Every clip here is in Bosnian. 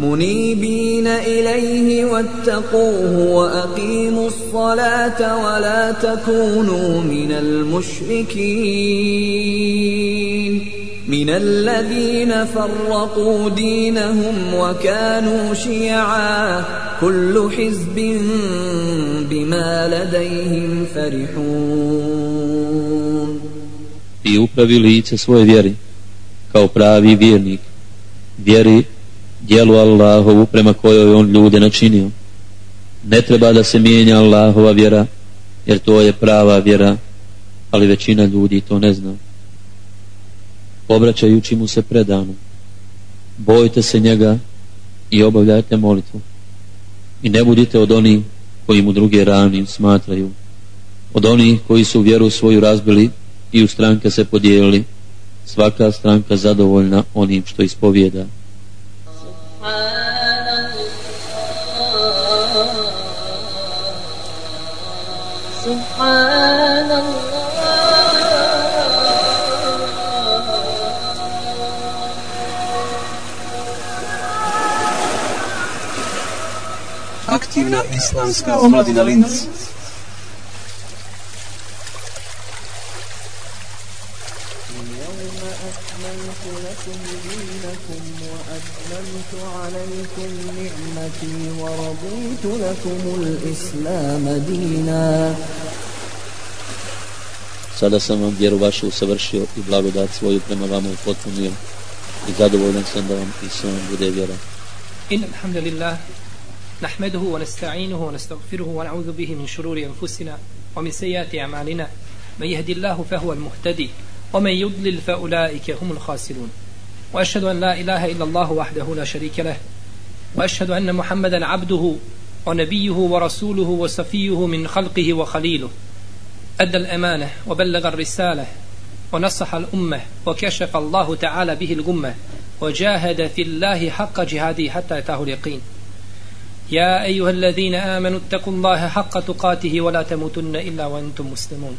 منيبين إليه واتقوه وأقيموا الصلاة ولا تكونوا من المشركين من الذين فرقوا دينهم وكانوا شيعا كل حزب بما لديهم فرحون i upravi lice svoje vjeri kao pravi vjernik. Vjeri dijelu Allahovu prema kojoj on ljude načinio. Ne treba da se mijenja Allahova vjera jer to je prava vjera ali većina ljudi to ne zna. Obraćajući mu se predano bojte se njega i obavljajte molitvu. I ne budite od onih koji mu druge ranim smatraju. Od onih koji su vjeru svoju razbili i u stranke se podijelili svaka stranka zadovoljna onim što ispovijeda. سبحان الله aktivna islamska omladina Linz. عليكم نعمتي ورضيت لكم الإسلام دينا. Sada sam vam vjeru vašu usavršio i blagodat svoju prema vama upotpunio i zadovoljan sam da vam Islam bude vjera. إن الحمد لله نحمده ونستعينه ونستغفره ونعوذ به من شرور أنفسنا ومن سيئات أعمالنا من يهدي الله فهو المهتدي ومن يضلل فأولئك هم الخاسرون وأشهد أن لا إله إلا الله وحده لا شريك له وأشهد أن محمدا عبده ونبيه ورسوله وصفيه من خلقه وخليله. أدى الأمانة وبلغ الرسالة ونصح الأمة وكشف الله تعالى به الغمة وجاهد في الله حق جهاده حتى أتاه اليقين. يا أيها الذين آمنوا اتقوا الله حق تقاته ولا تموتن إلا وأنتم مسلمون.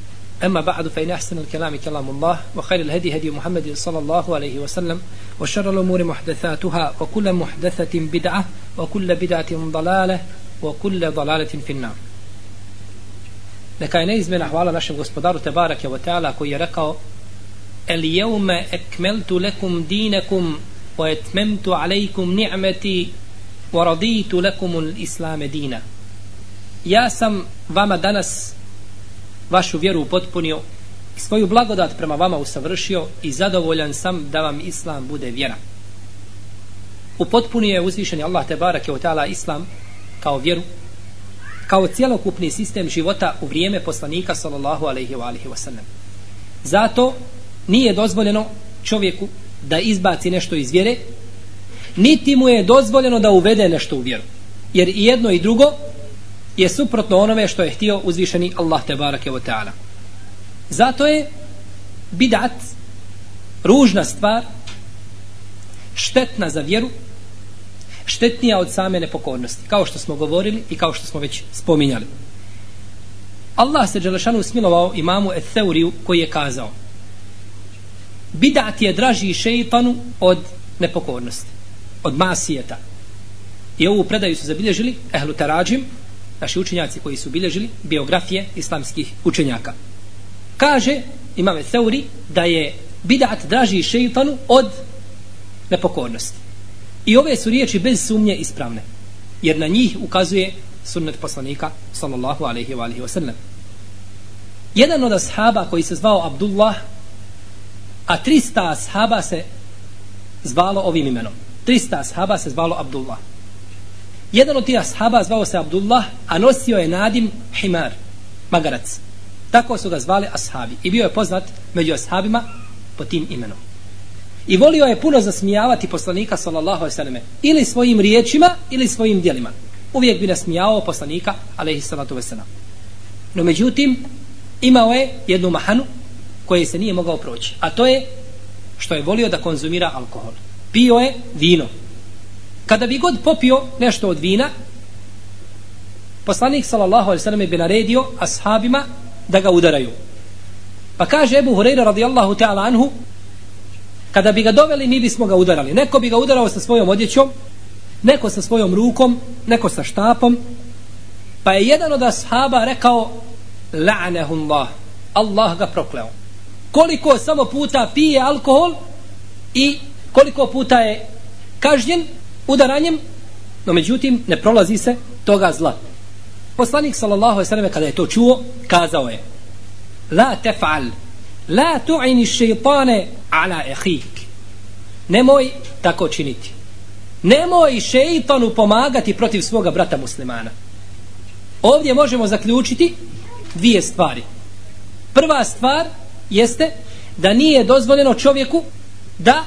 أما بعد فإن أحسن الكلام كلام الله وخير الهدي هدي محمد صلى الله عليه وسلم وشر الأمور محدثاتها وكل محدثة بدعة وكل بدعة ضلالة وكل ضلالة في النار. لكي نيز من أحوال نشم غسبدار تبارك وتعالى كو رقو اليوم أكملت لكم دينكم وأتممت عليكم نعمتي ورضيت لكم الإسلام دينا يا سم vama danas vašu vjeru upotpunio svoju blagodat prema vama usavršio i zadovoljan sam da vam islam bude vjera. Upotpunio je uzvišeni Allah te barake ta'ala islam kao vjeru kao cjelokupni sistem života u vrijeme poslanika sallallahu alaihi wa alihi wasallam. Zato nije dozvoljeno čovjeku da izbaci nešto iz vjere, niti mu je dozvoljeno da uvede nešto u vjeru. Jer i jedno i drugo je suprotno onome što je htio uzvišeni Allah te barake wa ta'ala. Zato je bidat ružna stvar štetna za vjeru štetnija od same nepokornosti kao što smo govorili i kao što smo već spominjali Allah se Đelešanu smilovao imamu Etheuriju koji je kazao bidat je draži šeitanu od nepokornosti od masijeta I ovu predaju su zabilježili Ehlu Tarađim, naši učenjaci koji su bilježili biografije islamskih učenjaka. Kaže imame Seuri da je bidat draži šeitanu od nepokornosti. I ove su riječi bez sumnje ispravne. Jer na njih ukazuje sunnet poslanika sallallahu alaihi wa alihi wa sallam. Jedan od ashaba koji se zvao Abdullah, a 300 ashaba se zvalo ovim imenom. 300 ashaba se zvalo Abdullah. Jedan od tih ashaba zvao se Abdullah, a nosio je nadim Himar, magarac. Tako su ga zvali ashabi. I bio je poznat među ashabima po tim imenom. I volio je puno zasmijavati poslanika sallallahu alejhi ve selleme ili svojim riječima ili svojim djelima. Uvijek bi nasmijao poslanika alejhi salatu ve selam. No međutim imao je jednu mahanu koje se nije mogao proći, a to je što je volio da konzumira alkohol. Pio je vino. Kada bi god popio nešto od vina, poslanik sallallahu alejhi ve bi naredio ashabima da ga udaraju. Pa kaže Ebu Hureyre radijallahu ta'ala anhu kada bi ga doveli mi bismo ga udarali. Neko bi ga udarao sa svojom odjećom neko sa svojom rukom neko sa štapom. Pa je jedan od ashaba rekao la'anehullah Allah ga prokleo. Koliko samo puta pije alkohol i koliko puta je kažnjen udaranjem no međutim ne prolazi se toga zla. Poslanik sallallahu alejhi ve selleme kada je to čuo kazao je la tef'al la tu'ini shaytane ala akhik." nemoj tako činiti. Nemoj šeitanu pomagati protiv svoga brata muslimana. Ovdje možemo zaključiti dvije stvari. Prva stvar jeste da nije dozvoljeno čovjeku da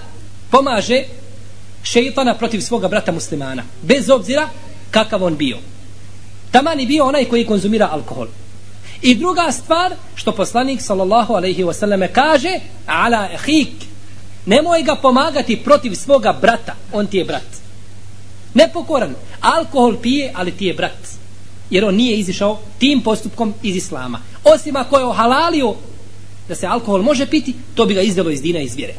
pomaže šeitana protiv svoga brata muslimana bez obzira kakav on bio taman bio onaj koji konzumira alkohol I druga stvar, što poslanik sallallahu alaihi wasallam kaže, ala ehik, nemoj ga pomagati protiv svoga brata, on ti je brat. Nepokoran, alkohol pije, ali ti je brat. Jer on nije izišao tim postupkom iz islama. Osim ako je ohalalio da se alkohol može piti, to bi ga izdalo iz dina iz vjere.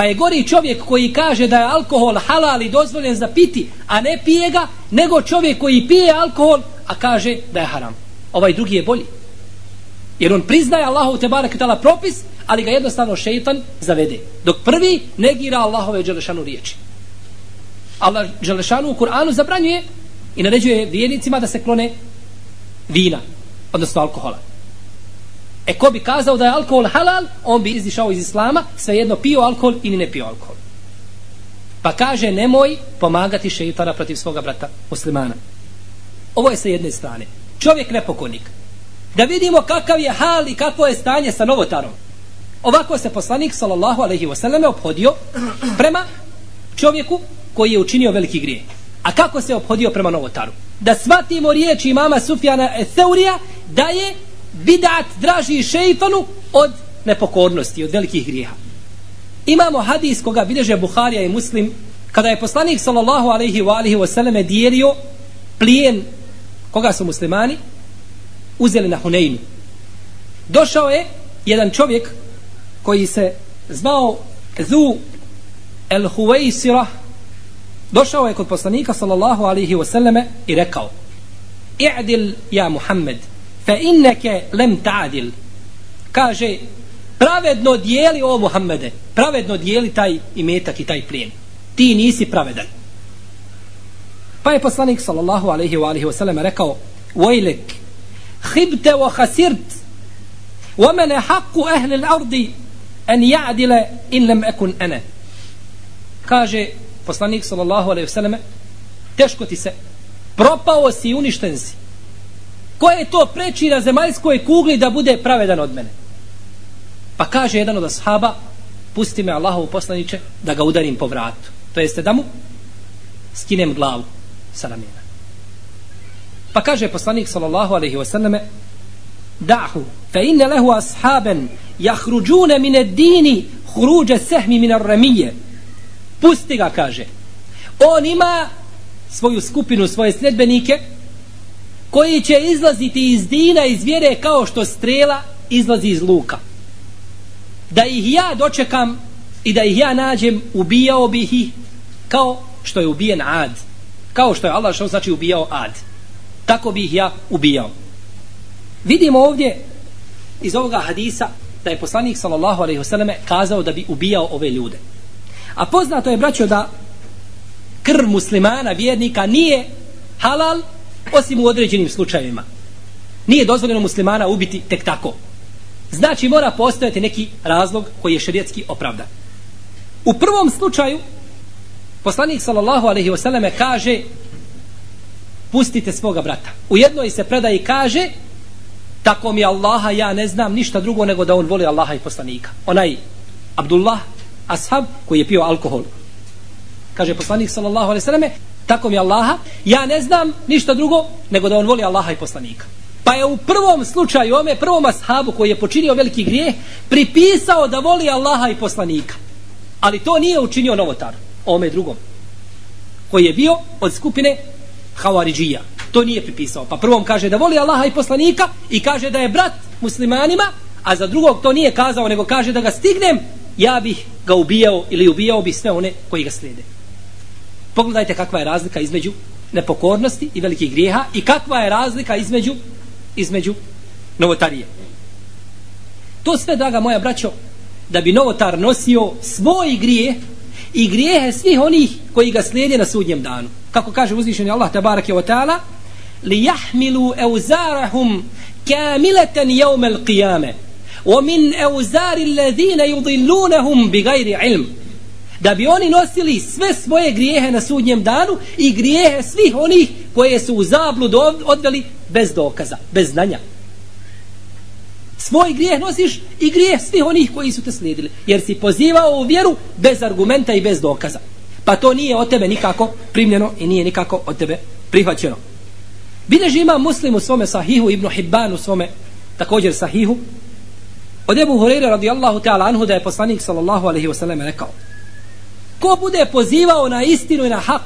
Pa je gori čovjek koji kaže da je alkohol halal i dozvoljen za piti, a ne pije ga, nego čovjek koji pije alkohol, a kaže da je haram. Ovaj drugi je bolji. Jer on priznaje Allahov te barek tala propis, ali ga jednostavno šeitan zavede. Dok prvi negira Allahove dželešanu riječi. Allah dželešanu u Kur'anu zabranjuje i naređuje vjernicima da se klone vina, odnosno alkohola. E ko bi kazao da je alkohol halal, on bi izišao iz islama, svejedno pio alkohol ili ne pio alkohol. Pa kaže nemoj pomagati šeitana protiv svoga brata muslimana. Ovo je sa jedne strane. Čovjek nepokonik da vidimo kakav je hal i kakvo je stanje sa novotarom. Ovako se poslanik sallallahu alejhi ve selleme obhodio prema čovjeku koji je učinio veliki grijeh. A kako se obhodio prema novotaru? Da svatimo riječi imama Sufjana Eseurija da je bidat draži šeitanu od nepokornosti, od velikih grijeha. Imamo hadis koga bilježe Buharija i Muslim kada je poslanik sallallahu alaihi wa alihi ve selleme dijelio plijen koga su muslimani uzeli na Huneinu. Došao je jedan čovjek koji se zvao Zu El Huwaisira došao je kod poslanika sallallahu alaihi wasallame i rekao I'dil ja Muhammed fe inneke lem ta'dil. Kaže pravedno dijeli o Muhammede pravedno dijeli taj imetak i taj plijen. Ti nisi pravedan. Pa je poslanik sallallahu alaihi wa alaihi wa sallam rekao vajlik hibte wa hasirt wa mene haku ahli l'ardi en ja'dile in lem ekun ene. Kaže poslanik sallallahu alaihi wa sallam teško ti se propao si uništen si ko je to preči na zemaljskoj kugli da bude pravedan od mene pa kaže jedan od ashaba pusti me Allahov poslanice da ga udarim po vratu to jeste da mu skinem glavu sa ramena Pa kaže poslanik sallallahu alejhi ve selleme: "Da'hu, fa inne lahu ashaban jahruđune min ad-din khuruj as-sahmi min ar-ramiyya." Pusti ga kaže. On ima svoju skupinu, svoje sledbenike koji će izlaziti iz dina, iz vjere kao što strela izlazi iz luka. Da ih ja dočekam i da ih ja nađem, ubijao bih ih kao što je ubijen Ad. Kao što je Allah što znači ubijao Ad. Tako bih ja ubijao. Vidimo ovdje iz ovoga hadisa da je poslanik sallallahu alejhi ve selleme kazao da bi ubijao ove ljude. A poznato je braćo da krv muslimana vjernika nije halal osim u određenim slučajevima. Nije dozvoljeno muslimana ubiti tek tako. Znači mora postojati neki razlog koji je šerijetski opravdan. U prvom slučaju poslanik sallallahu alejhi ve selleme kaže pustite svoga brata. U jednoj se predaji kaže tako mi Allaha ja ne znam ništa drugo nego da on voli Allaha i poslanika. Onaj Abdullah ashab koji je pio alkohol. Kaže poslanik sallallahu alejhi ve selleme tako mi Allaha ja ne znam ništa drugo nego da on voli Allaha i poslanika. Pa je u prvom slučaju, ome prvom ashabu koji je počinio veliki grijeh, pripisao da voli Allaha i poslanika. Ali to nije učinio novotar, ome drugom. Koji je bio od skupine Havariđija. To nije pripisao. Pa prvom kaže da voli Allaha i poslanika i kaže da je brat muslimanima, a za drugog to nije kazao, nego kaže da ga stignem, ja bih ga ubijao ili ubijao bi sve one koji ga slijede. Pogledajte kakva je razlika između nepokornosti i velikih grijeha i kakva je razlika između između novotarije. To sve, draga moja braćo, da bi novotar nosio svoj grije i grijehe svih onih koji ga slijede na sudnjem danu. Kako kaže uzvišeni Allah tabaraka wa ta'ala li jahmilu euzarahum kamilatan jevmel l'qiyame wa min euzari alladhina yudillunahum bi gajri ilm da bi oni nosili sve svoje grijehe na sudnjem danu i grijehe svih onih koje su u zabludu odveli bez dokaza, bez znanja. Svoj grijeh nosiš i grijeh svih onih koji su te slijedili. Jer si pozivao u vjeru bez argumenta i bez dokaza. Pa to nije od tebe nikako primljeno i nije nikako od tebe prihvaćeno. Bileži ima muslim u svome sahihu, Ibnu Hibban u svome također sahihu. Od Ebu Hureyre radijallahu ta'ala anhu da je poslanik sallallahu alaihi wasallam rekao Ko bude pozivao na istinu i na hak,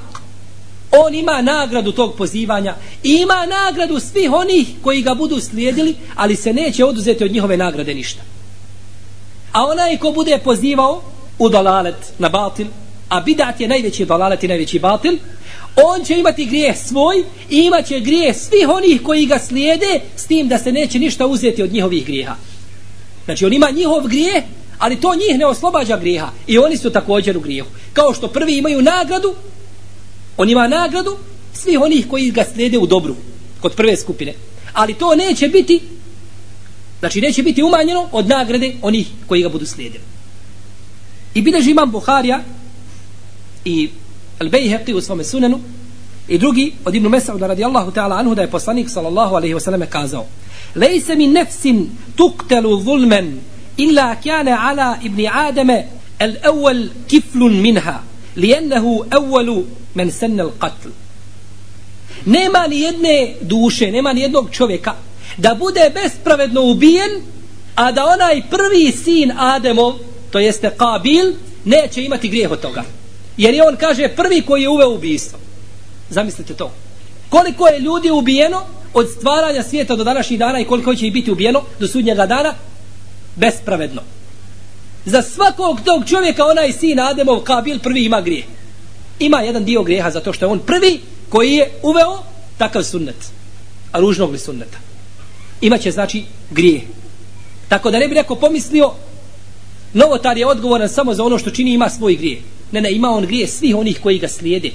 on ima nagradu tog pozivanja i ima nagradu svih onih koji ga budu slijedili, ali se neće oduzeti od njihove nagrade ništa. A onaj ko bude pozivao u dalalet na batil, a bidat je najveći dalalet i najveći batil, on će imati grijeh svoj i imat će grijeh svih onih koji ga slijede s tim da se neće ništa uzeti od njihovih grijeha. Znači on ima njihov grijeh, ali to njih ne oslobađa grijeha i oni su također u grijehu. Kao što prvi imaju nagradu, On ima nagradu svih onih koji ga slijede u dobru kod prve skupine. Ali to neće biti znači neće biti umanjeno od nagrade onih koji ga budu slijedili. I bileži imam Buharija i Al-Bayhaqi u svome sunenu i drugi od Ibnu Mesauda radijallahu ta'ala anhu da je poslanik sallallahu alaihi wasallam kazao Lejse mi nefsin tuktelu zulmen إلا كان ala ibni آدم الأول كفل kiflun minha أول من سن القتل qatl. Nema ni jedne duše nema ni jednog čovjeka da bude bespravedno ubijen a da onaj prvi sin Ademov to jeste Kabil neće imati grijeh od toga. Jer je on kaže prvi koji je uveo ubijstvo zamislite to. Koliko je ljudi ubijeno od stvaranja svijeta do današnjih dana i koliko će i biti ubijeno do sudnjega dana? Bespravedno za svakog tog čovjeka onaj sin Ademov Kabil prvi ima grije. ima jedan dio grijeha zato što je on prvi koji je uveo takav sunnet a ružnog li sunneta imaće znači grije. tako da ne bi neko pomislio novotar je odgovoran samo za ono što čini ima svoj grije. ne ne ima on grije svih onih koji ga slijede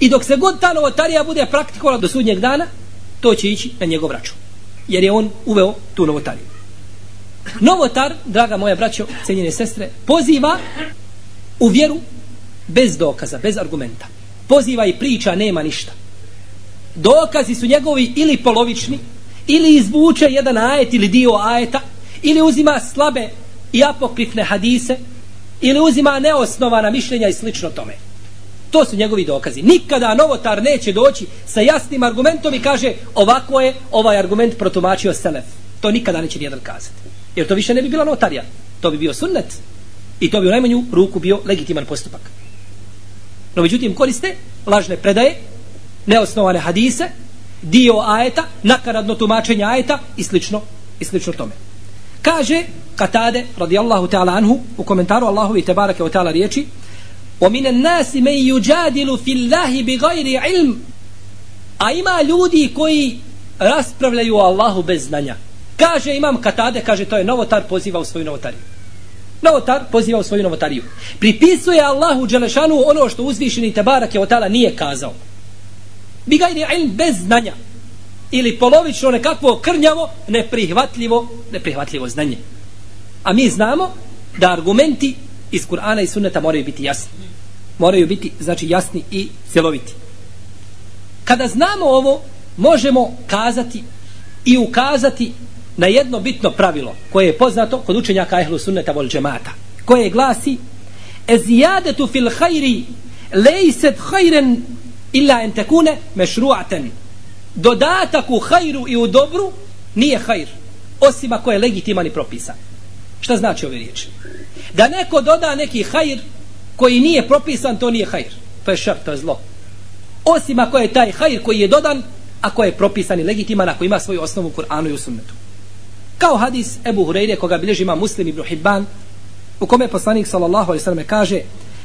i dok se god ta novotarija bude praktikovala do sudnjeg dana to će ići na njegov račun jer je on uveo tu novotariju novotar, draga moja braćo, cijenjene sestre, poziva u vjeru bez dokaza, bez argumenta. Poziva i priča, nema ništa. Dokazi su njegovi ili polovični, ili izvuče jedan ajet ili dio ajeta, ili uzima slabe i apokrifne hadise, ili uzima neosnovana mišljenja i slično tome. To su njegovi dokazi. Nikada novotar neće doći sa jasnim argumentom i kaže ovako je ovaj argument protumačio Selef. To nikada neće nijedan kazati Jer to više ne bi bila notarija. To bi bio sunnet. I to bi u najmanju ruku bio legitiman postupak. No međutim koriste lažne predaje, neosnovane hadise, dio ajeta, nakaradno tumačenje ajeta i slično, i slično tome. Kaže Katade radijallahu ta'ala anhu u komentaru Allahovi tebarake o ta'ala riječi ومن الناس من يجادل في الله بغير علم a ima ljudi koji raspravljaju o Allahu bez znanja kaže imam katade kaže to je novotar poziva u svoju novotariju. Novotar poziva u svoju novotariju. Pripisuje Allahu Đelešanu ono što uzvišeni Tebarak je otala nije kazao. Bigajni ilm bez znanja. Ili polovično nekakvo krnjavo neprihvatljivo neprihvatljivo znanje. A mi znamo da argumenti iz Kur'ana i Sunneta moraju biti jasni. Moraju biti znači jasni i cjeloviti. Kada znamo ovo možemo kazati i ukazati na jedno bitno pravilo koje je poznato kod učenjaka ehlu sunneta vol džemata koje glasi ezijadetu fil hajri lejset hajren illa en tekune mešruaten. Dodatak u hajru i u dobru nije hajr osim ako je legitiman i propisan. Šta znači ove riječi? Da neko doda neki hajr koji nije propisan to nije hajr to je šar, to je zlo. Osim ako je taj hajr koji je dodan ako je propisan i legitiman ako ima svoju osnovu u Kur'anu i u sunnetu kao hadis Ebu Hureyre koga bilježi ima muslim ibn Hibban u kome poslanik sallallahu alaihi sallam kaže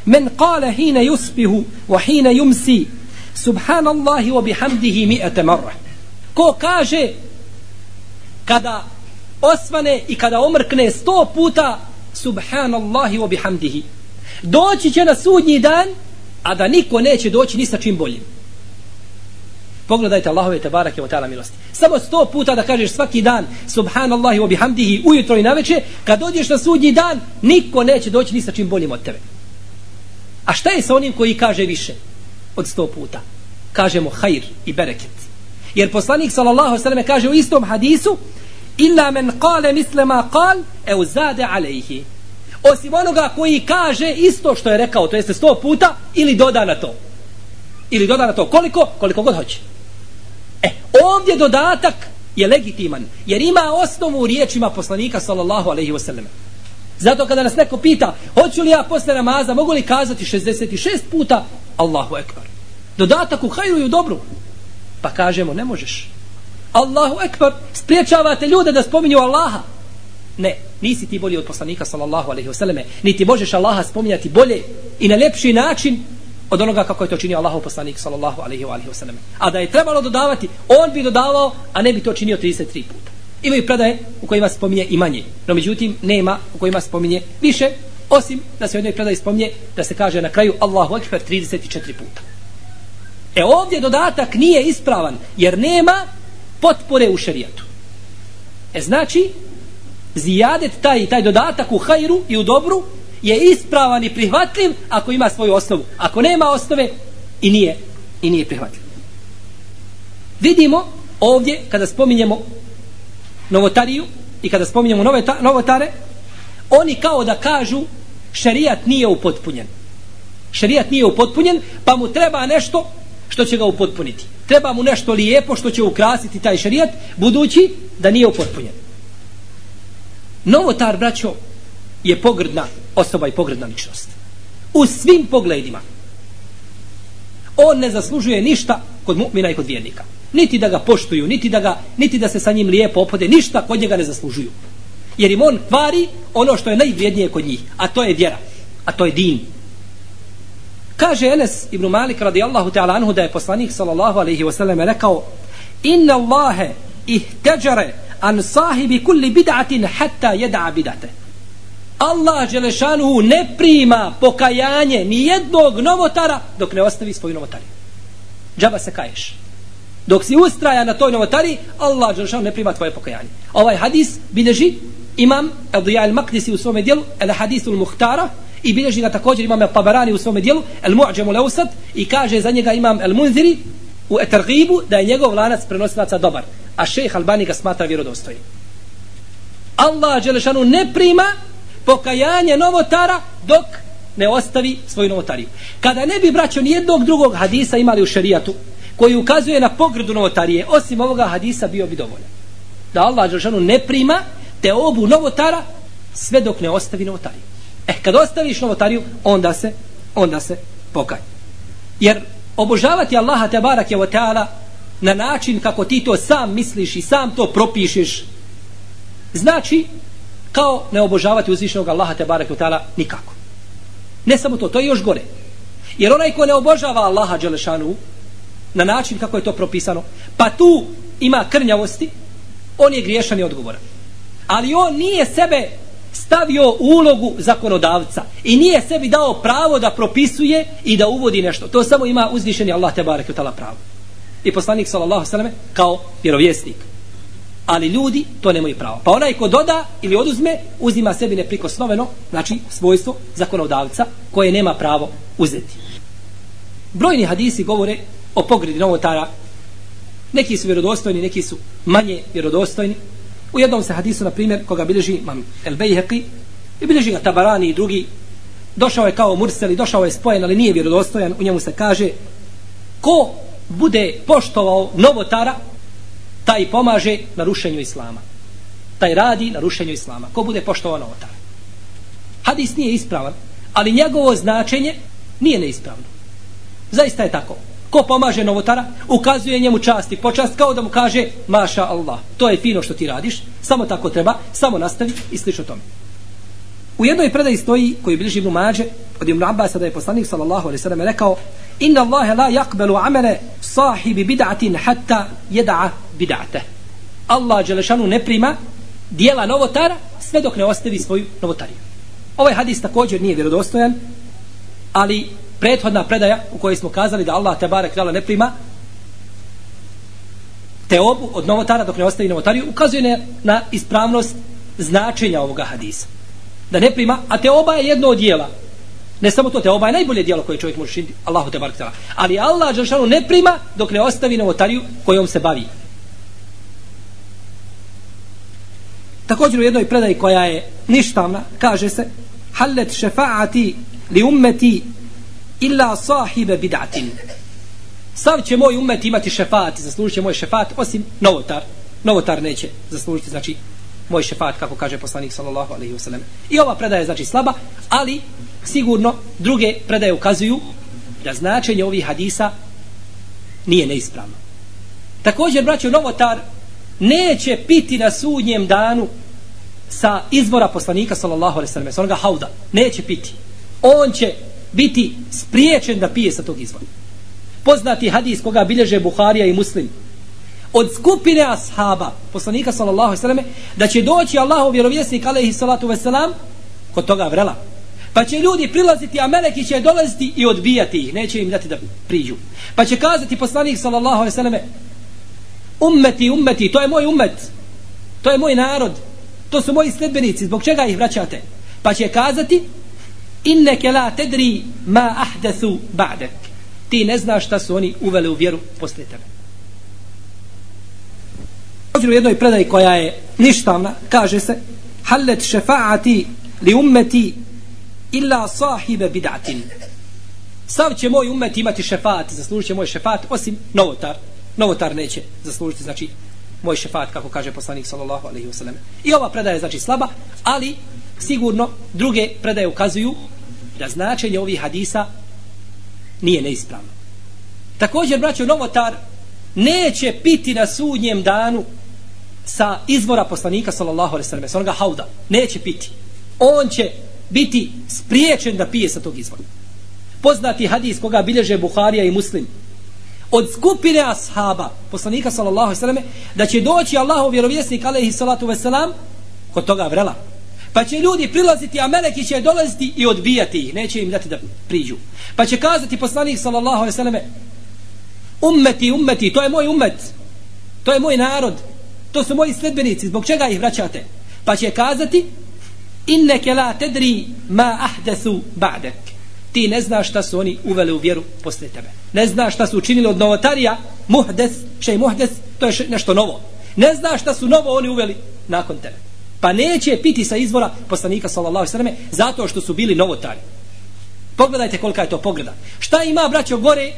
men kale hine yusbihu wa hine yumsi subhanallahi wa bihamdihi mi'ete marra. Ko kaže kada osvane i kada omrkne sto puta subhanallahi wa bihamdihi. Doći će na sudnji dan a da niko neće doći ni sa čim boljim pogledajte Allahove te barake o ta'ala milosti. Samo sto puta da kažeš svaki dan subhanallahi wa bihamdihi ujutro i naveče kad dođeš na sudnji dan niko neće doći ni sa čim boljim od tebe. A šta je sa onim koji kaže više od sto puta? Kažemo hajr i bereket. Jer poslanik sallallahu sallam kaže u istom hadisu illa men kale mislema kal e zade alejhi. Osim onoga koji kaže isto što je rekao to jeste sto puta ili doda na to ili doda na to koliko? Koliko god hoće. E ovdje dodatak je legitiman jer ima osnovu u riječima poslanika sallallahu alejhi ve sellem zato kada nas neko pita hoću li ja posle namaza mogu li kazati 66 puta Allahu ekbar. dodatak u hajru i u dobru. Pa kažemo ne možeš. Allahu ekbar, spriječavate ljude da spominju Allaha. Ne, nisi ti bolji od poslanika sallallahu alaihi wasallam. Niti možeš Allaha spominjati bolje i na lepši način od onoga kako je to činio Allahov poslanik sallallahu alaihi wasallam a da je trebalo dodavati on bi dodavao a ne bi to činio 33 puta. Imaju predaje u kojima spominje i manje no međutim nema u kojima spominje više osim da se u jednoj predaji spominje da se kaže na kraju Allahu ekber 34 puta. E ovdje dodatak nije ispravan jer nema potpore u šerijatu. E znači zijadet taj taj dodatak u hajru i u dobru je ispravan i prihvatljiv ako ima svoju osnovu. Ako nema osnove i nije i nije prihvatljiv. Vidimo ovdje kada spominjemo novotariju i kada spominjemo nove ta, novotare oni kao da kažu šerijat nije upotpunjen. Šerijat nije upotpunjen pa mu treba nešto što će ga upotpuniti. Treba mu nešto lijepo što će ukrasiti taj šerijat budući da nije upotpunjen. Novotar, braćo, je pogrdna osoba i pogredna ličnost. U svim pogledima. On ne zaslužuje ništa kod mu'mina i kod vjernika. Niti da ga poštuju, niti da, ga, niti da se sa njim lijepo opode, ništa kod njega ne zaslužuju. Jer im on kvari ono što je najvrijednije kod njih, a to je vjera, a to je din. Kaže Enes ibn Malik radijallahu ta'ala anhu da je poslanik sallallahu alaihi wasallam rekao Inna Allahe ihteđare an sahibi kulli bid'atin hatta jeda'a bid'ate. Allah Želešanuhu ne prima pokajanje ni jednog novotara dok ne ostavi svoju novotariju. Džaba se kaješ. Dok si ustraja na toj novotari, Allah Đelešanuhu ne prima tvoje pokajanje. Ovaj hadis bilježi imam Adija al-Maqdisi u svome dijelu, el hadisu al-Muhtara i bilježi ga također imam el Tabarani u svome dijelu, el Mu'đemu Leusad, i kaže za njega imam el Munziri u Etergibu da je njegov lanac prenosilaca dobar. A šejh Albani ga smatra vjerodostojnim. Allah Đelešanu ne prima pokajanje novotara dok ne ostavi svoju novotariju. Kada ne bi braćo ni jednog drugog hadisa imali u šerijatu koji ukazuje na pogrdu novotarije, osim ovoga hadisa bio bi dovoljan. Da Allah Đelšanu ne prima te obu novotara sve dok ne ostavi novotariju. Eh, kad ostaviš novotariju, onda se, onda se pokaj. Jer obožavati Allaha te barak je ta'ala na način kako ti to sam misliš i sam to propišeš znači kao ne obožavati uzvišenog Allaha te barek utala nikako. Ne samo to, to je još gore. Jer onaj ko ne obožava Allaha Đelešanu na način kako je to propisano, pa tu ima krnjavosti, on je griješan i odgovoran. Ali on nije sebe stavio u ulogu zakonodavca i nije sebi dao pravo da propisuje i da uvodi nešto. To samo ima uzvišeni Allah te barek pravo. I poslanik sallallahu alejhi kao vjerovjesnik. Ali ljudi to nemaju pravo. Pa onaj ko doda ili oduzme, uzima sebi neprikosnoveno, znači svojstvo zakonodavca koje nema pravo uzeti. Brojni hadisi govore o pogredi novotara. Neki su vjerodostojni, neki su manje vjerodostojni. U jednom se hadisu, na primjer, koga bilježi imam El Bejheqi, i bilježi ga Tabarani i drugi, došao je kao Murseli, došao je spojen, ali nije vjerodostojan, u njemu se kaže, ko bude poštovao novotara, taj pomaže na rušenju Islama. Taj radi na rušenju Islama. Ko bude poštovao novotara. Hadis nije ispravan, ali njegovo značenje nije neispravno. Zaista je tako ko pomaže novotara, ukazuje njemu čast i počast kao da mu kaže maša Allah. To je fino što ti radiš, samo tako treba, samo nastavi i slično tome. U jednoj predaji stoji koji bliži Ibn Mađe od Ibn Abbas da je poslanik sallallahu alaihi sallam rekao Inna Allahe la yakbelu amala sahibi bid'atin hatta jeda'a bid'ate. Allah Đelešanu ne prima dijela novotara sve dok ne ostavi svoju novotariju. Ovaj hadis također nije vjerodostojan, ali prethodna predaja u kojoj smo kazali da Allah te barek ne prima te obu od novotara dok ne ostavi novotariju ukazuje na ispravnost značenja ovoga hadisa da ne prima a te oba je jedno od dijela ne samo to te oba je najbolje dijelo koje čovjek može činiti Allahu te barek ali Allah Đelšanu ne prima dok ne ostavi novotariju kojom se bavi također u jednoj predaji koja je ništavna kaže se hallet šefaati li ummeti illa sahibe bid'atin. Sav će moj umet imati šefat, zaslužit će moj šefat, osim novotar. Novotar neće zaslužiti, znači, moj šefat, kako kaže poslanik sallallahu alaihi wasallam. I ova predaja je, znači, slaba, ali sigurno druge predaje ukazuju da značenje ovih hadisa nije neispravno. Također, braćo, novotar neće piti na sudnjem danu sa izvora poslanika sallallahu alaihi wasallam, sa onoga hauda. Neće piti. On će biti spriječen da pije sa tog izvora. Poznati hadis koga bilježe Buharija i Muslim. Od skupine ashaba, poslanika sallallahu alejhi ve selleme, da će doći Allahov vjerovjesnik alejhi salatu selam kod toga vrela. Pa će ljudi prilaziti, a meleki će dolaziti i odbijati ih. Neće im dati da priđu. Pa će kazati poslanik sallallahu alejhi ve selleme: ummeti, ummeti, to je moj ummet. To je moj narod. To su moji sledbenici. Zbog čega ih vraćate? Pa će kazati, inneke la tedri ma ahdathu ba'dak." ti ne znaš šta su oni uveli u vjeru posle tebe u jednoj predaji koja je ništavna kaže se hallet šefaati li ummeti illa sahibe bid'atin. Sav će moj ummet imati šefat zaslužit će moj šefat osim novotar. Novotar neće zaslužiti znači moj šefat kako kaže poslanik sallallahu alaihi wasallam i ova predaja je znači slaba ali sigurno druge predaje ukazuju da značenje ovih hadisa nije neispravno. Također, braćo Novotar, neće piti na sudnjem danu sa izvora poslanika sallallahu alejhi ve sellem, sa onoga hauda. Neće piti. On će biti spriječen da pije sa tog izvora. Poznati hadis koga bilježe Buharija i Muslim. Od skupine ashaba poslanika sallallahu alejhi ve selleme da će doći Allahov vjerovjesnik alejhi salatu ve selam kod toga vrela. Pa će ljudi prilaziti, a meleki će dolaziti i odbijati ih. Neće im dati da priđu. Pa će kazati poslanik sallallahu alejhi ve selleme ummeti, ummeti, to je moj ummet. To je moj narod. To su moji sledbenici. Zbog čega ih vraćate? Pa će kazati inneke la tedri ma ahdesu ba'dek. Ti ne znaš šta su oni uveli u vjeru posle tebe. Ne znaš šta su učinili od novotarija muhdes, še muhdes, to je nešto novo. Ne znaš šta su novo oni uveli nakon tebe pa neće piti sa izvora poslanika sallallahu alejhi ve zato što su bili novotari. Pogledajte kolika je to pogleda. Šta ima braćo gore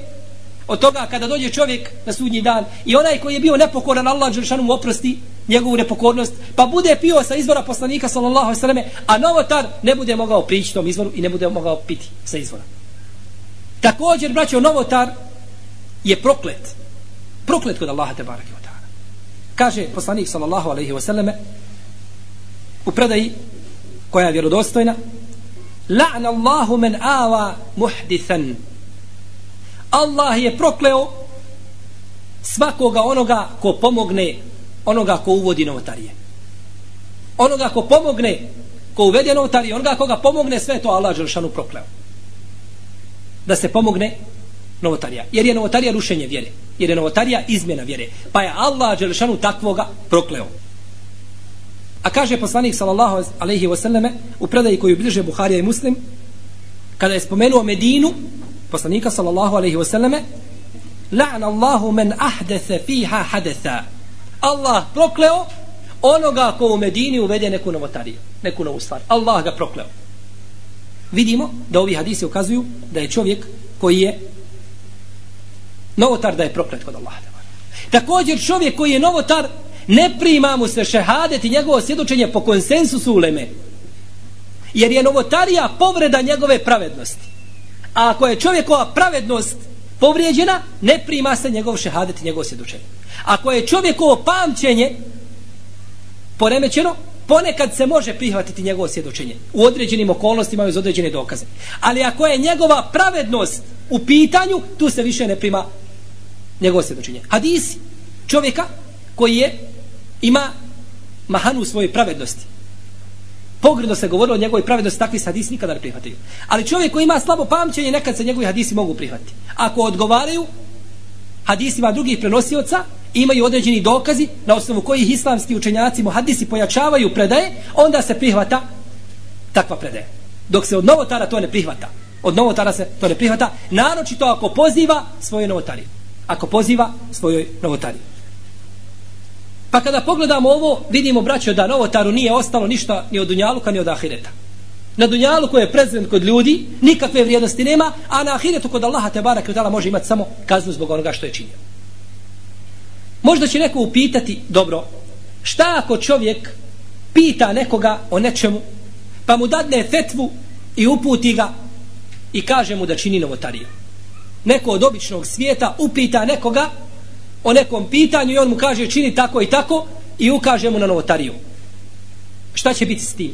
od toga kada dođe čovjek na sudnji dan i onaj koji je bio nepokoran Allah dželle mu oprosti njegovu nepokornost, pa bude pio sa izvora poslanika sallallahu alejhi ve a novotar ne bude mogao prići tom izvoru i ne bude mogao piti sa izvora. Također braćo novotar je proklet. Proklet kod Allaha te bareke Kaže poslanik sallallahu alejhi ve selleme u predaji koja je vjerodostojna la'na Allahu men awa muhdithan Allah je prokleo svakoga onoga ko pomogne onoga ko uvodi novotarije. Onoga ko pomogne, ko uvede novotarije, onoga koga pomogne, sve to Allah Đelšanu prokleo. Da se pomogne novotarija. Jer je novotarija rušenje vjere. Jer je novotarija izmjena vjere. Pa je Allah Đelšanu takvoga prokleo. A kaže poslanik sallallahu alejhi ve selleme u predaji koju bliže Buharija i Muslim kada je spomenuo Medinu poslanika sallallahu alaihi wasallame La'an Allahu man ahdese fiha hadesa Allah prokleo onoga ko u Medini uvede neku novotariju, neku novu stvar. Allah ga prokleo. Vidimo da ovi hadisi ukazuju da je čovjek koji je novotar da je proklet kod Allaha. Također čovjek koji je novotar ne prima mu se šehadet i njegovo svjedočenje po konsensusu uleme. Jer je novotarija povreda njegove pravednosti. A ako je čovjekova pravednost povrijeđena, ne prima se njegov šehadet i njegovo svjedočenje. Ako je čovjekovo pamćenje poremećeno, ponekad se može prihvatiti njegovo svjedočenje u određenim okolnostima uz određene dokaze. Ali ako je njegova pravednost u pitanju, tu se više ne prima njegovo svjedočenje. Hadisi čovjeka koji je ima mahanu u svojoj pravednosti. Pogredno se govorilo o njegovoj pravednosti, takvi se hadisi nikada ne prihvataju. Ali čovjek koji ima slabo pamćenje, nekad se njegovi hadisi mogu prihvatiti. Ako odgovaraju hadisima drugih prenosioca, imaju određeni dokazi na osnovu kojih islamski učenjaci hadisi pojačavaju predaje, onda se prihvata takva predaje. Dok se od novotara to ne prihvata. Od novotara se to ne prihvata, naročito ako poziva svoje novotari. Ako poziva svojoj novotari. Pa kada pogledamo ovo, vidimo braćo da novotaru nije ostalo ništa ni od Dunjaluka ni od Ahireta. Na Dunjalu koji je prezident kod ljudi, nikakve vrijednosti nema, a na Ahiretu kod Allaha te barak može imati samo kaznu zbog onoga što je činio. Možda će neko upitati, dobro, šta ako čovjek pita nekoga o nečemu, pa mu dadne fetvu i uputi ga i kaže mu da čini novotariju. Neko od običnog svijeta upita nekoga o nekom pitanju i on mu kaže čini tako i tako i ukaže mu na novotariju. Šta će biti s tim?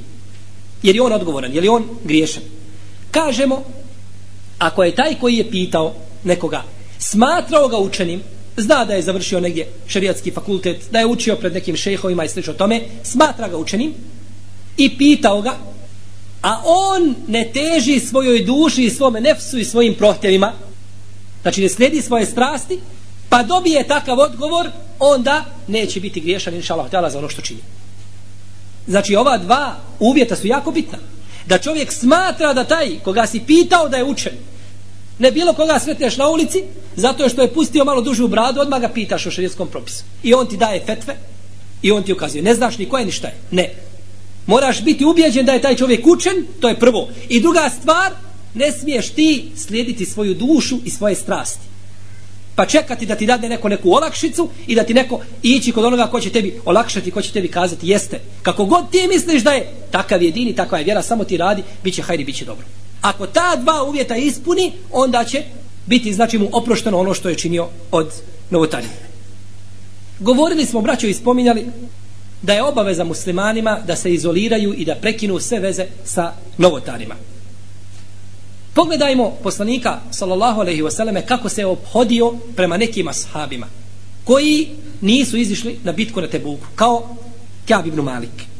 Jer je on odgovoran, je on griješan? Kažemo, ako je taj koji je pitao nekoga, smatrao ga učenim, zna da je završio negdje šerijatski fakultet, da je učio pred nekim šejhovima i slično tome, smatra ga učenim i pitao ga, a on ne teži svojoj duši i svome nefsu i svojim prohtjevima, znači ne slijedi svoje strasti, pa dobije takav odgovor, onda neće biti griješan, inša Allah, za ono što čini. Znači, ova dva uvjeta su jako bitna. Da čovjek smatra da taj koga si pitao da je učen, ne bilo koga sretneš na ulici, zato što je pustio malo dužu bradu, odmah ga pitaš o šerijskom propisu. I on ti daje fetve i on ti ukazuje. Ne znaš ni ko je ni šta je. Ne. Moraš biti ubijeđen da je taj čovjek učen, to je prvo. I druga stvar, ne smiješ ti slijediti svoju dušu i svoje strasti pa čekati da ti dade neko neku olakšicu i da ti neko ići kod onoga ko će tebi olakšati, ko će tebi kazati jeste. Kako god ti misliš da je takav jedini, takva je vjera, samo ti radi, bit će hajdi, bit će dobro. Ako ta dva uvjeta ispuni, onda će biti znači mu oprošteno ono što je činio od novotarije. Govorili smo, braćo, i spominjali da je obaveza muslimanima da se izoliraju i da prekinu sve veze sa novotarima. Pogledajmo poslanika sallallahu alejhi ve selleme kako se obhodio prema nekim ashabima koji nisu izišli na bitku na Tebuku kao Ka'b ibn Malik.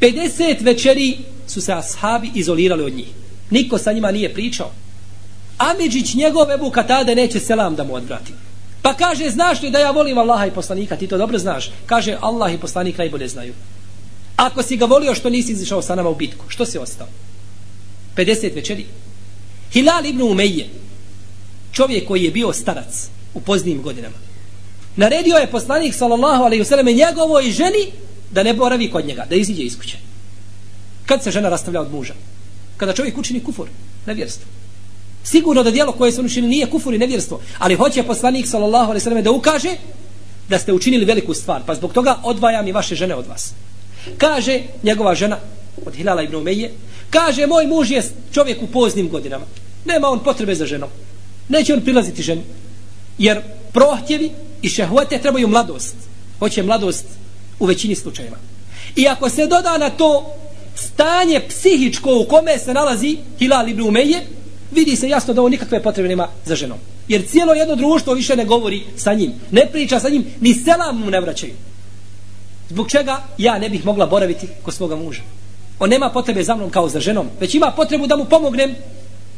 50 večeri su se ashabi izolirali od njih. Niko sa njima nije pričao. Amidžić njegov Ebu Katade neće selam da mu odvrati. Pa kaže, znaš li da ja volim Allaha i poslanika? Ti to dobro znaš. Kaže, Allah i poslanik najbolje znaju. Ako si ga volio što nisi izišao sa nama u bitku, što si ostao? 50 večeri. Hilal ibn Umeje, čovjek koji je bio starac u poznijim godinama, naredio je poslanik sallallahu alaihi selleme njegovoj ženi da ne boravi kod njega, da iziđe iz kuće. Kad se žena rastavlja od muža? Kada čovjek učini kufur, nevjerstvo. Sigurno da dijelo koje su učinili nije kufur i nevjerstvo, ali hoće poslanik sallallahu alaihi selleme da ukaže da ste učinili veliku stvar, pa zbog toga odvajam i vaše žene od vas. Kaže njegova žena od Hilala ibn Umeje, Kaže, moj muž je čovjek u poznim godinama. Nema on potrebe za ženom. Neće on prilaziti ženi. Jer prohtjevi i šehvete trebaju mladost. Hoće mladost u većini slučajeva. I ako se doda na to stanje psihičko u kome se nalazi Hilal ibn Umeje, vidi se jasno da on nikakve potrebe nema za ženom. Jer cijelo jedno društvo više ne govori sa njim, ne priča sa njim, ni selam mu ne vraćaju. Zbog čega ja ne bih mogla boraviti kod svoga muža? On nema potrebe za mnom kao za ženom, već ima potrebu da mu pomognem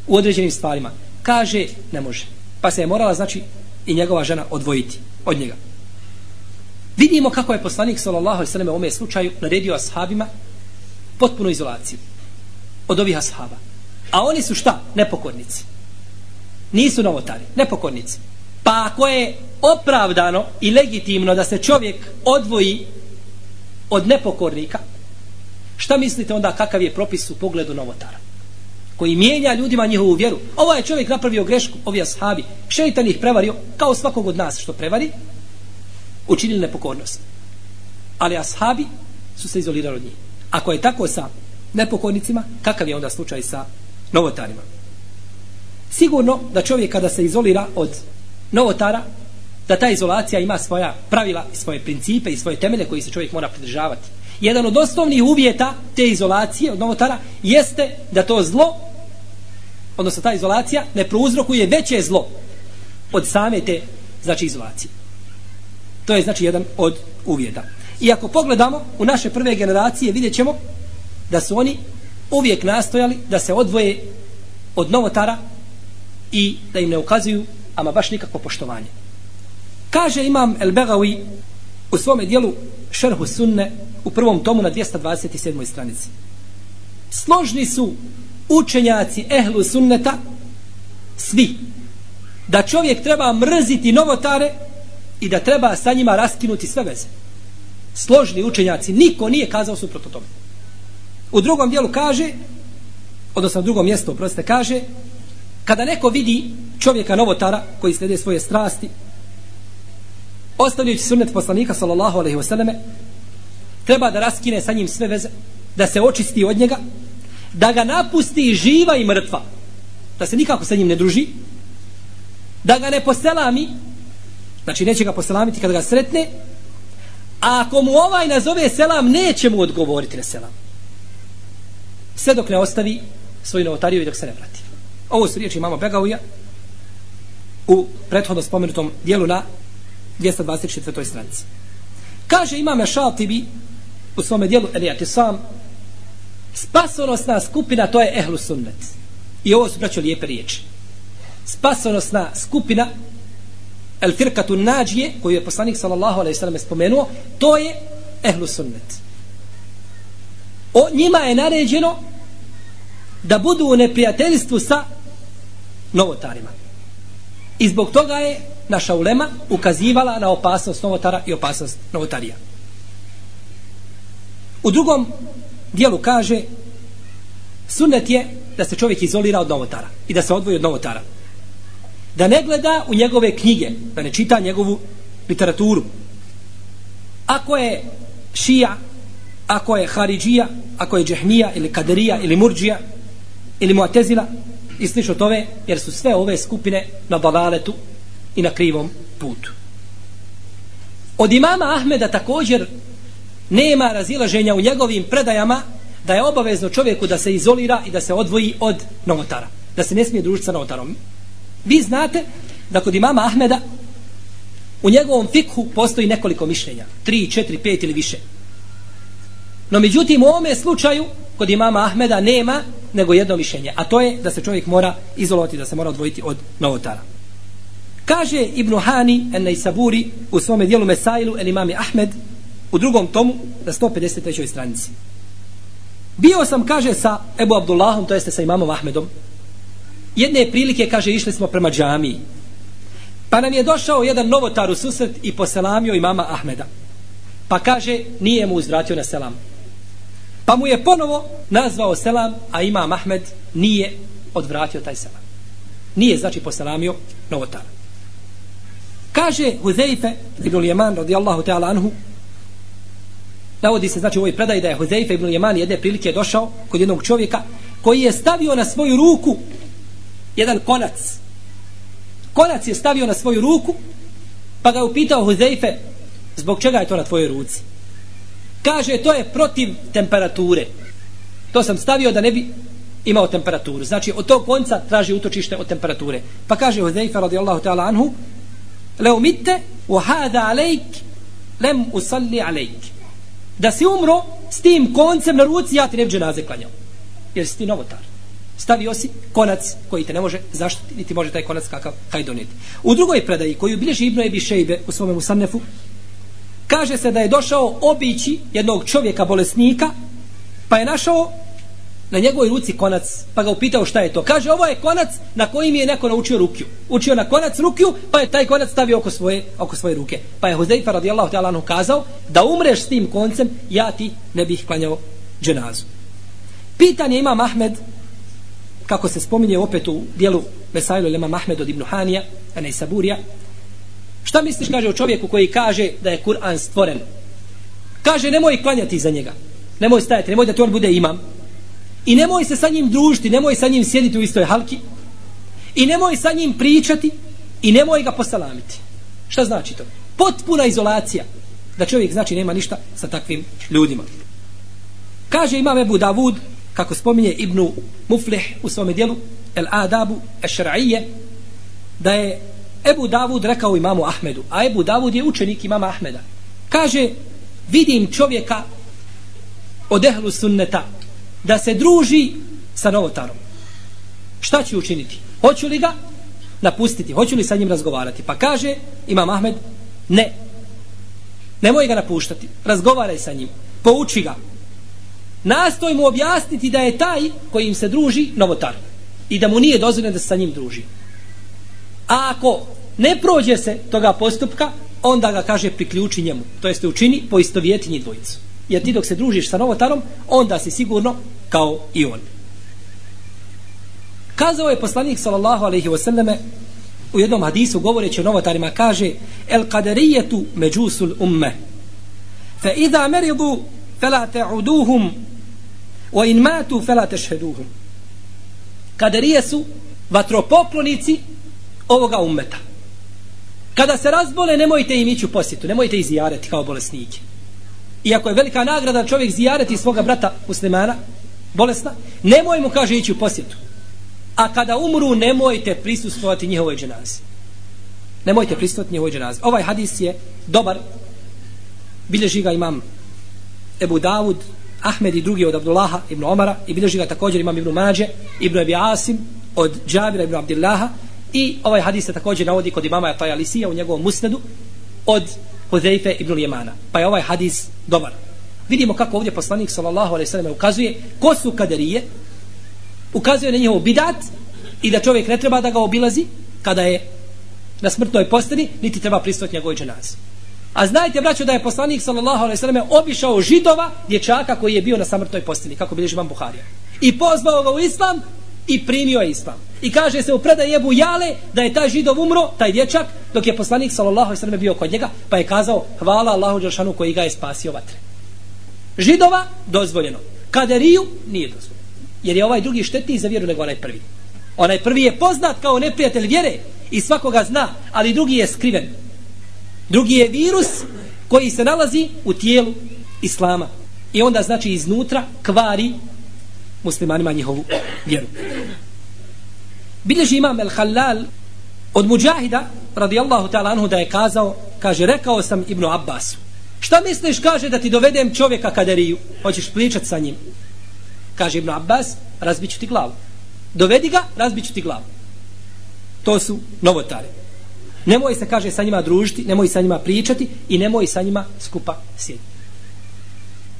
u određenim stvarima. Kaže, ne može. Pa se je morala, znači, i njegova žena odvojiti od njega. Vidimo kako je poslanik sallallahu alejhi ve sellem u ovom slučaju naredio ashabima potpunu izolaciju od ovih ashaba. A oni su šta? Nepokornici. Nisu novotari, nepokornici. Pa ako je opravdano i legitimno da se čovjek odvoji od nepokornika, šta mislite onda kakav je propis u pogledu novotara? koji mijenja ljudima njihovu vjeru. Ovo je čovjek napravio grešku, ovi ashabi, šeitan ih prevario, kao svakog od nas što prevari, učinili nepokornost. Ali ashabi su se izolirali od njih. Ako je tako sa nepokornicima, kakav je onda slučaj sa novotarima? Sigurno da čovjek kada se izolira od novotara, da ta izolacija ima svoja pravila i svoje principe i svoje temelje koji se čovjek mora pridržavati. Jedan od osnovnih uvjeta te izolacije od novotara jeste da to zlo, odnosno ta izolacija, ne prouzrokuje veće zlo od same te znači izolacije. To je znači jedan od uvjeta. I ako pogledamo u naše prve generacije, vidjet ćemo da su oni uvijek nastojali da se odvoje od novotara i da im ne ukazuju ama baš nikakvo poštovanje. Kaže imam El Begawi u svome dijelu Šerhu Sunne u prvom tomu na 227. stranici. Složni su učenjaci ehlu sunneta svi da čovjek treba mrziti novotare i da treba sa njima raskinuti sve veze. Složni učenjaci, niko nije kazao suprotno tome. U drugom dijelu kaže, odnosno u drugom mjestu, proste kaže, kada neko vidi čovjeka novotara koji slede svoje strasti, ostavljajući sunnet poslanika, sallallahu alaihi wasallame, treba da raskine sa njim sve veze, da se očisti od njega, da ga napusti živa i mrtva, da se nikako sa njim ne druži, da ga ne poselami, Znači neće ga poselamiti kada ga sretne. A ako mu ovaj nazove selam, neće mu odgovoriti na selam. Sve dok ne ostavi svoju novotariju i dok se ne vrati. Ovo su riječi mama Begauja u prethodno spomenutom dijelu na 224. stranici. Kaže imame Šaltibi u svome dijelu Elijati sam spasonosna skupina to je Ehlu Sunnet. I ovo su braćo lijepe riječi. Spasonosna skupina el firkatu nađije koju je poslanik sallallahu alejhi ve sellem spomenuo to je ehlu sunnet o njima je naređeno da budu u neprijateljstvu sa novotarima i zbog toga je naša ulema ukazivala na opasnost novotara i opasnost novotarija u drugom dijelu kaže sunnet je da se čovjek izolira od novotara i da se odvoji od novotara da ne gleda u njegove knjige, da ne čita njegovu literaturu. Ako je šija, ako je haridžija, ako je džehmija ili kaderija ili murđija ili muatezila i slično tove, jer su sve ove skupine na balaletu i na krivom putu. Od imama Ahmeda također nema razilaženja u njegovim predajama da je obavezno čovjeku da se izolira i da se odvoji od novotara. Da se ne smije družiti sa novotarom. Vi znate da kod imama Ahmeda u njegovom fikhu postoji nekoliko mišljenja. Tri, četiri, pet ili više. No međutim u ovome slučaju kod imama Ahmeda nema nego jedno mišljenje. A to je da se čovjek mora izolovati, da se mora odvojiti od novotara. Kaže Ibn Hani en Naisaburi u svome dijelu Mesailu el imami Ahmed u drugom tomu na 153. stranici. Bio sam, kaže, sa Ebu Abdullahom, to jeste sa imamom Ahmedom, jedne prilike, kaže, išli smo prema džamiji. Pa nam je došao jedan novotar u susret i poselamio imama Ahmeda. Pa kaže, nije mu uzvratio na selam. Pa mu je ponovo nazvao selam, a imam Ahmed nije odvratio taj selam. Nije, znači, poselamio novotara. Kaže Huzeife, ibn Jeman, radijallahu ta'ala anhu, navodi se, znači, u ovoj predaji da je Huzeife ibn Jeman jedne prilike došao kod jednog čovjeka koji je stavio na svoju ruku jedan konac. Konac je stavio na svoju ruku, pa ga je upitao Huzeife, zbog čega je to na tvojoj ruci? Kaže, to je protiv temperature. To sam stavio da ne bi imao temperaturu. Znači, od tog konca traži utočište od temperature. Pa kaže Huzeyfa radijallahu ta'ala anhu, leo mitte, u hada alejk, lem usalli alejk. Da si umro s tim koncem na ruci, ja ti ne bi dženaze klanjao. Jer si ti novotar. Stavio si konac koji te ne može zaštiti, niti može taj konac kakav kaj doneti. U drugoj predaji koju bilježi Ibnu Ebi Šejbe u svome Musannefu, kaže se da je došao obići jednog čovjeka bolesnika, pa je našao na njegovoj ruci konac, pa ga upitao šta je to. Kaže, ovo je konac na kojim je neko naučio rukiju. Učio na konac rukiju, pa je taj konac stavio oko svoje, oko svoje ruke. Pa je Huzeifa radijallahu ta'ala anhu kazao, da umreš s tim koncem, ja ti ne bih klanjao dženazu. Pitanje ima Mahmed, kako se spominje opet u dijelu Mesailu Lema Mahmed od Ibn Hanija, a ne Saburija, šta misliš, kaže, o čovjeku koji kaže da je Kur'an stvoren? Kaže, nemoj klanjati za njega. Nemoj stajati, nemoj da ti on bude imam I nemoj se sa njim družiti, nemoj sa njim sjediti u istoj halki. I nemoj sa njim pričati i nemoj ga posalamiti. Šta znači to? Potpuna izolacija. Da čovjek znači nema ništa sa takvim ljudima. Kaže imam Ebu Davud, kako spominje Ibnu Muflih u svome dijelu, El Adabu Ešra'ije, da je Ebu Davud rekao imamu Ahmedu, a Ebu Davud je učenik imama Ahmeda. Kaže, vidim čovjeka od ehlu sunneta, da se druži sa novotarom. Šta će učiniti? Hoću li ga napustiti? Hoću li sa njim razgovarati? Pa kaže Imam Ahmed, ne. Nemoj ga napuštati. Razgovaraj sa njim. Pouči ga. Nastoj mu objasniti da je taj koji im se druži novotar. I da mu nije dozvoljeno da se sa njim druži. A ako ne prođe se toga postupka, onda ga kaže priključi njemu. To jeste učini po istovjetini dvojicu jer ti dok se družiš sa novotarom, onda si sigurno kao i on. Kazao je poslanik sallallahu alaihi wasallame u jednom hadisu govoreći o novotarima kaže el kaderijetu međusul umme. Fa idha meridu fela te'uduhum. Wa in matu fela tešheduhum. Kaderije su vatropoklonici ovoga ummeta. Kada se razbole nemojte im ići u posjetu nemojte izjareti kao bolesnike iako je velika nagrada čovjek zijareti svoga brata muslimana, bolesna, nemoj mu kaže ići u posjetu. A kada umru, nemojte prisustovati njihovoj dženazi. Nemojte prisustovati njihovoj dženazi. Ovaj hadis je dobar. Bilježi ga imam Ebu Davud, Ahmed i drugi od Abdullaha ibn Omara i bilježi ga također imam ibn Mađe, ibn Ebi Asim od Džabira ibn Abdillaha i ovaj hadis se također navodi kod imama Ataja Lisija u njegovom musnedu od Huzeife ibn Jemana. Pa je ovaj hadis dobar. Vidimo kako ovdje poslanik sallallahu alejhi ve sellem ukazuje ko su kaderije. Ukazuje na njihov bidat i da čovjek ne treba da ga obilazi kada je na smrtnoj posteli, niti treba pristati njegovoj dženazi. A znajte, braćo, da je poslanik sallallahu alejhi ve sellem obišao židova dječaka koji je bio na smrtnoj posteli, kako bilježi vam Buharija. I pozvao ga u islam i primio je islam. I kaže se u predaj Ebu Jale da je taj židov umro, taj dječak, dok je poslanik sallallahu alejhi ve bio kod njega, pa je kazao hvala Allahu dželšanu koji ga je spasio vatre. Židova dozvoljeno. Kaderiju nije dozvoljeno. Jer je ovaj drugi štetniji za vjeru nego onaj prvi. Onaj prvi je poznat kao neprijatelj vjere i svakoga zna, ali drugi je skriven. Drugi je virus koji se nalazi u tijelu islama. I onda znači iznutra kvari muslimanima njihovu vjeru. Bileži imam El Halal od Mujahida radijallahu ta'ala anhu da je kazao, kaže, rekao sam Ibnu Abbasu, šta misliš, kaže, da ti dovedem čovjeka kaderiju, hoćeš pričat sa njim? Kaže Ibnu Abbas, razbiću ti glavu. Dovedi ga, razbiću ti glavu. To su novotare. Nemoj se, kaže, sa njima družiti, nemoj sa njima pričati i nemoj sa njima skupa sjediti.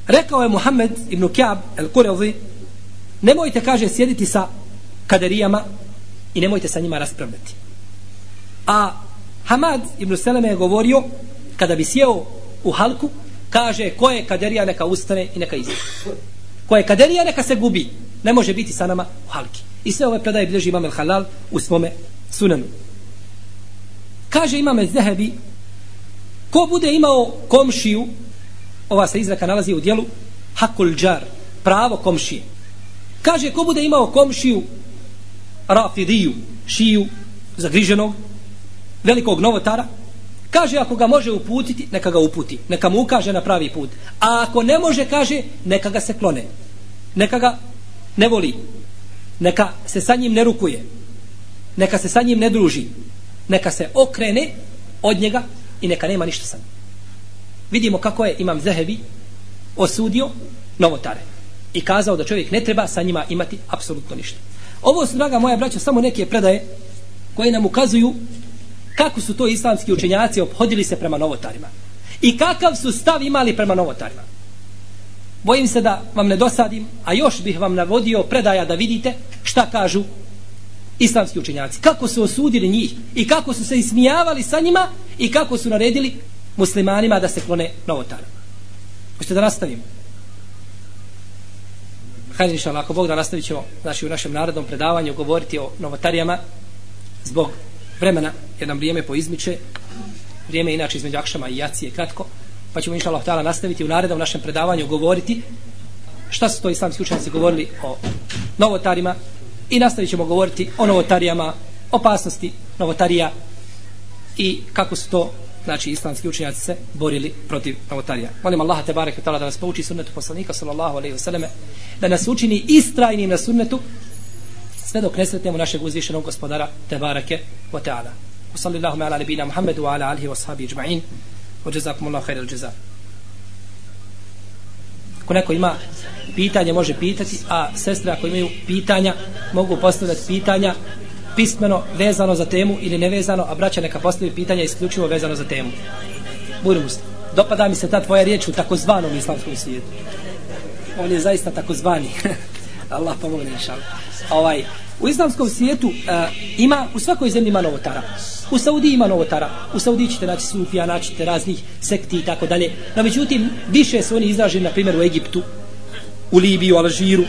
Rekao je Muhammed ibn Kjab el-Kurevi, nemojte, kaže, sjediti sa kaderijama i nemojte sa njima raspravljati. A Hamad ibn Seleme je govorio, kada bi sjeo u halku, kaže, ko je kaderija neka ustane i neka izgleda. Ko je kaderija neka se gubi, ne može biti sa nama u halki. I sve ove predaje bilježi imam el halal u svome sunanu. Kaže imam el zehebi, ko bude imao komšiju, ova se izraka nalazi u dijelu, hakul džar, pravo komšije. Kaže, ko bude imao komšiju, rafidiju, šiju, zagriženog, velikog novotara, kaže ako ga može uputiti, neka ga uputi, neka mu ukaže na pravi put. A ako ne može, kaže, neka ga se klone. Neka ga ne voli. neka se sa njim ne rukuje neka se sa njim ne druži neka se okrene od njega i neka nema ništa sa njim vidimo kako je imam Zehebi osudio novotare i kazao da čovjek ne treba sa njima imati apsolutno ništa ovo su draga moja braća samo neke predaje koje nam ukazuju kako su to islamski učenjaci obhodili se prema novotarima? I kakav su stav imali prema novotarima? Bojim se da vam ne dosadim a još bih vam navodio predaja da vidite šta kažu islamski učenjaci. Kako su osudili njih i kako su se ismijavali sa njima i kako su naredili muslimanima da se klone novotarima. Hoćete da nastavimo Hajde inša ako Bog da nastavit ćemo znači, u našem narodnom predavanju govoriti o novotarijama zbog vremena jer nam vrijeme poizmiče vrijeme inače između Akšama i Jacije kratko pa ćemo inša Allah nastaviti u narednom našem predavanju govoriti šta su to islamski učenjaci govorili o novotarima i nastavit ćemo govoriti o novotarijama opasnosti novotarija i kako su to znači islamski učenjaci se borili protiv novotarija. Molim Allaha te bareke da nas pouči sunnetu poslanika sallallahu alejhi ve selleme da nas učini istrajnim na sunnetu sve dok nesretnemo našeg uzvišenog gospodara Tebarake wa ve taala. Sallallahu ala nabina Muhammedu wa ala alihi wa sahabi ijma'in. Wa jazakumullahu khairal jazaa. Ako neko ima pitanje može pitati, a sestre ako imaju pitanja mogu postavljati pitanja pismeno vezano za temu ili nevezano, a braća neka postavi pitanja isključivo vezano za temu. Budu muslim. Dopada mi se ta tvoja riječ u takozvanom islamskom svijetu. On je zaista takozvani. Allah pomogne inšallah. Ovaj, u islamskom svijetu uh, ima, u svakoj zemlji ima novotara. U Saudiji ima novotara. U Saudiji ćete naći sufija, naći raznih sekti i tako dalje. No, međutim, više su oni izraženi, na primjer, u Egiptu, u Libiji, u Alžiru,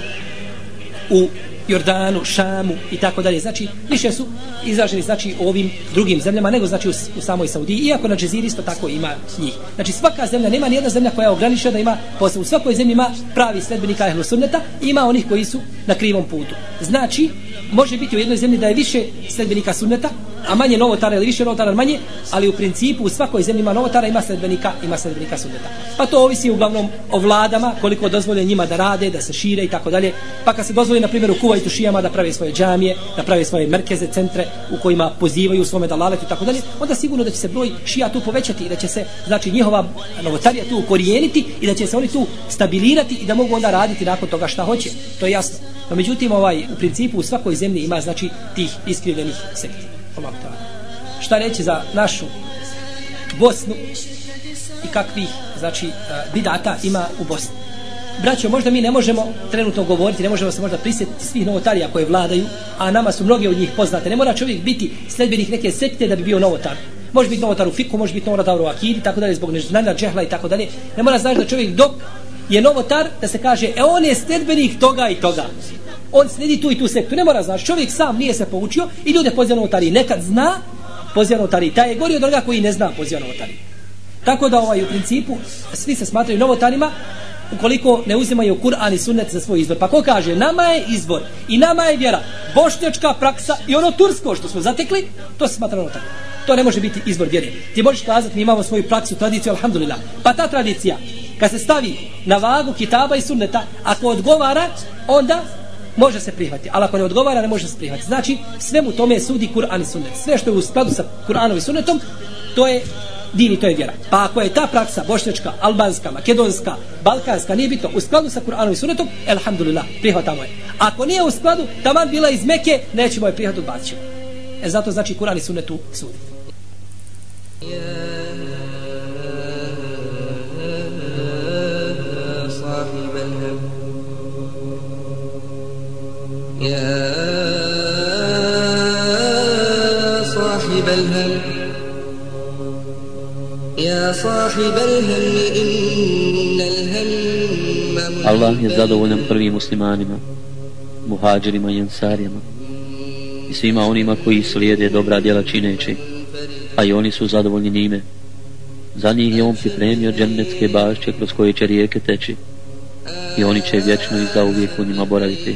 u Jordanu, Šamu i tako dalje. Znači, više su izraženi znači u ovim drugim zemljama nego znači u, u samoj Saudiji. Iako na Džeziri isto tako ima njih. Znači, svaka zemlja, nema ni jedna zemlja koja je ograničena da ima posle. U svakoj zemlji ima pravi sledbenika ehlu sunneta ima onih koji su na krivom putu. Znači, može biti u jednoj zemlji da je više sledbenika sunneta, a manje novotara ili više novotara manje, ali u principu u svakoj zemlji ima novotara, ima sledbenika, ima sledbenika sunneta. Pa to ovisi uglavnom o vladama, koliko dozvole njima da rade, da se šire i tako dalje. Pa kad se dozvoli, na primjer, u Kuvajtu šijama da prave svoje džamije, da prave svoje merkeze, centre u kojima pozivaju svome dalalet i tako dalje, onda sigurno da će se broj šija tu povećati i da će se, znači, njihova novotarija tu ukorijeniti i da će se oni tu stabilirati i da mogu onda raditi nakon toga šta hoće. To je jasno. No, međutim, ovaj, u principu u svakoj zemlji ima, znači, tih iskrivljenih sekti. Allah ta'ala. Šta reći za našu Bosnu i kakvih znači e, bidata ima u Bosni. Braćo, možda mi ne možemo trenutno govoriti, ne možemo se možda prisjetiti svih novotarija koje vladaju, a nama su mnoge od njih poznate. Ne mora čovjek biti sledbenih neke sekte da bi bio novotar. Može biti novotar u fiku, može biti novotar u akidi, tako dalje, zbog neznanja, džehla i tako dalje. Ne mora znaći da čovjek dok je novotar, da se kaže, e on je sledbenih toga i toga on sledi tu i tu sektu. Ne mora znaš, čovjek sam nije se poučio i ljude poziva otari, Nekad zna poziva novotari. Taj je gori od onoga koji ne zna poziva otari. Tako da ovaj, u principu svi se smatraju novotarima ukoliko ne uzimaju Kur'an i sunnet za svoj izbor. Pa ko kaže, nama je izbor i nama je vjera, bošnjačka praksa i ono tursko što smo zatekli, to se smatra novotarima. To ne može biti izbor vjere. Ti možeš kazati, mi imamo svoju praksu, tradiciju, alhamdulillah. Pa ta tradicija, kad se stavi na vagu kitaba i sunneta, ako odgovara, onda može se prihvatiti, ali ako ne odgovara, ne može se prihvatiti. Znači, sve mu tome sudi Kur'an i sunnet. Sve što je u skladu sa Kur'anom i sunnetom, to je dini, to je vjera. Pa ako je ta praksa bošnjačka, albanska, makedonska, balkanska, nije bitno, u skladu sa Kur'anom i sunnetom, elhamdulillah, prihvatamo je. Ako nije u skladu, taman bila iz Meke, nećemo je prihvatiti, odbaciti. E zato znači Kur'an i sunnetu sudi. يا صاحب الهم يا صاحب الهم إن الهم Allah je zadovoljan prvim muslimanima, muhađirima i ansarijama i svima onima koji slijede dobra djela čineći, a i oni su zadovoljni njime. Za njih je on pripremio džennetske bašće kroz koje će rijeke teći i oni će vječno i zauvijek u njima boraviti